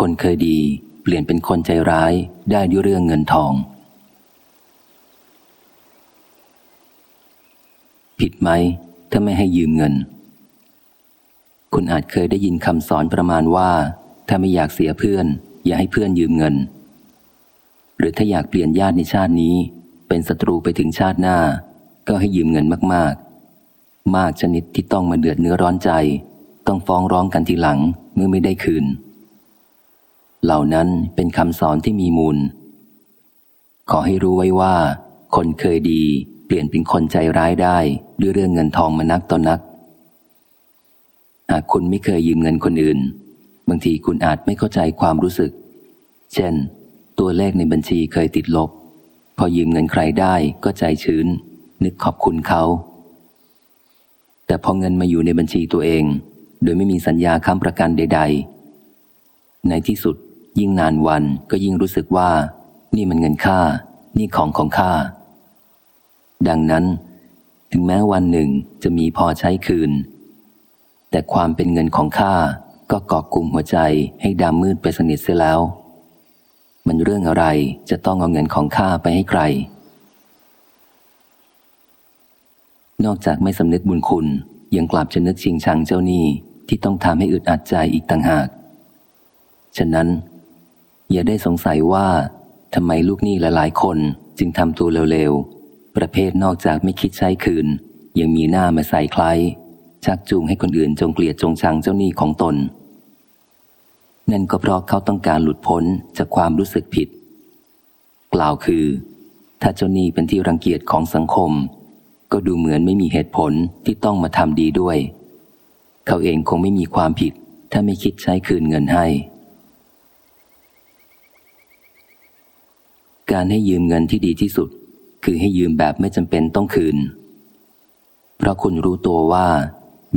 คนเคยดี เปลี่ยนเป็นคนใจร้ายได้ด้วยเรื่องเงินทอง ผิดไหม ถ้าไม่ให้ยืมเงิน คุณอาจเคยได้ยินคำสอนประมาณว่า ถ้าไม่อยากเสียเพื่อน อย่าให้เพื่อนยืมเงิน หรือถ้าอยากเปลี่ยนญาติในชาตินี้ เป็นศัตรูไปถึงชาติหน้า ก็ให้ยืมเงินมาก ๆ มากชนิดที่ต้องมาเดือดเนื้อร้อนใจ ต้องฟ้องร้องกันทีหลังเมื่อไม่ได้คืน เหล่านั้นเป็นคำสอนที่มีมูล ขอให้รู้ไว้ว่า คนเคยดีเปลี่ยนเป็นคนใจร้ายได้ด้วยเรื่องเงินทองมานักต่อนนัก หากคุณไม่เคยยืมเงินคนอื่น บางทีคุณอาจไม่เข้าใจความรู้สึก เช่น ตัวเลขในบัญชีเคยติดลบ พอยืมเงินใครได้ก็ใจชื้น นึกขอบคุณเขา แต่พอเงินมาอยู่ในบัญชีตัวเอง โดยไม่มีสัญญาค้ำประกันใด ๆ ในที่สุด ยิ่งนานวันก็ยิ่งรู้สึกว่า นี่มันเงินค่า นี่ของของข้าดังนั้น ถึงแม้วันหนึ่งจะมีพอใช้คืน แต่ความเป็นเงินของข้าก็กอกกลุ่มหัวใจให้ดำมืดไปสนิทเสียแล้ว มันเรื่องอะไรจะต้องเอาเงินของข้าไปให้ใคร นอกจากไม่สำนึกบุญคุณ ยังกลับจะนึกชิงชังเจ้าหนี้ที่ต้องทำให้อึดอัดใจอีกต่างหาก ฉะนั้น อย่าได้สงสัยว่าทำไมลูกหนี้หลายๆ คนจึงทำตัวเร็วๆ ประเภทนอกจากไม่คิดใช้คืน ยังมีหน้ามาใส่ใคล้ายชักจูงให้คนอื่นจงเกลียดจงชังเจ้าหนี้ของตน นั่นก็เพราะเขาต้องการหลุดพ้นจากความรู้สึกผิด กล่าวคือ ถ้าเจ้าหนี้เป็นที่รังเกียจของสังคม ก็ดูเหมือนไม่มีเหตุผลที่ต้องมาทำดีด้วย เขาเองคงไม่มีความผิดถ้าไม่คิดใช้คืนเงินให้ การให้ยืมเงินที่ดีที่สุด คือให้ยืมแบบไม่จำเป็นต้องคืน เพราะคุณรู้ตัวว่า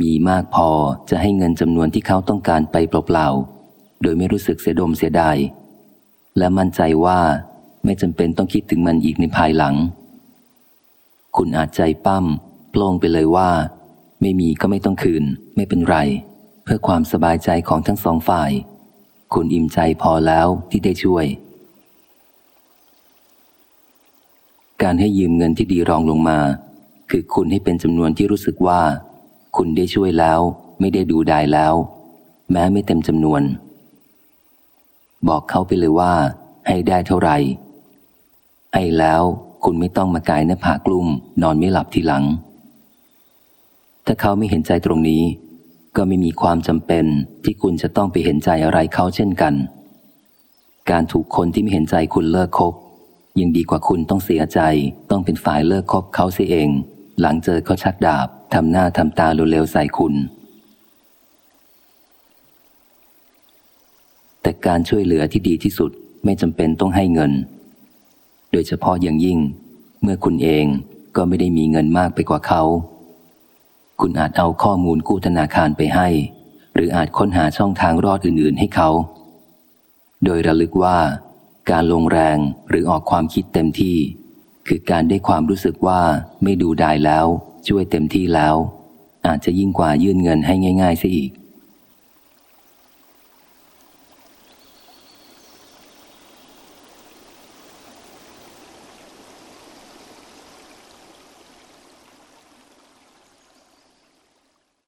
มีมากพอจะให้เงินจำนวนที่เขาต้องการไปเปล่าๆ โดยไม่รู้สึกเสียดมเสียดาย และมั่นใจว่าไม่จำเป็นต้องคิดถึงมันอีกในภายหลัง คุณอาจใจปั้มโปล่งไปเลยว่า ไม่มีก็ไม่ต้องคืน ไม่เป็นไร เพื่อความสบายใจของทั้งสองฝ่าย คุณอิ่มใจพอแล้วที่ได้ช่วย การให้ยืมเงินที่ดีรองลงมา คือคุณให้เป็นจำนวนที่รู้สึกว่า คุณได้ช่วยแล้ว ไม่ได้ดูดายแล้ว แม้ไม่เต็มจำนวน บอกเขาไปเลยว่า ให้ได้เท่าไหร่ให้แล้วคุณไม่ต้องมากายหน้าผากลุ่ม นอนไม่หลับทีหลัง ถ้าเขาไม่เห็นใจตรงนี้ ก็ไม่มีความจำเป็นที่คุณจะต้องไปเห็นใจอะไรเขาเช่นกัน การถูกคนที่ไม่เห็นใจคุณเลิกคบ ยังดีกว่าคุณต้องเสียใจ ต้องเป็นฝ่ายเลิกคบเขาเสียเอง หลังเจอเขาชักดาบทำหน้าทำตาเร็วๆใส่คุณ แต่การช่วยเหลือที่ดีที่สุดไม่จำเป็นต้องให้เงิน โดยเฉพาะอย่างยิ่ง เมื่อคุณเองก็ไม่ได้มีเงินมากไปกว่าเขา คุณอาจเอาข้อมูลกู้ธนาคารไปให้ หรืออาจค้นหาช่องทางรอดอื่นๆให้เขา โดยระลึกว่า การลงแรงหรือออกความคิดเต็มที่ คือการได้ความรู้สึกว่าไม่ดูดายแล้ว ช่วยเต็มที่แล้ว อาจจะยิ่งกว่ายื่นเงินให้ง่ายๆเสียอีก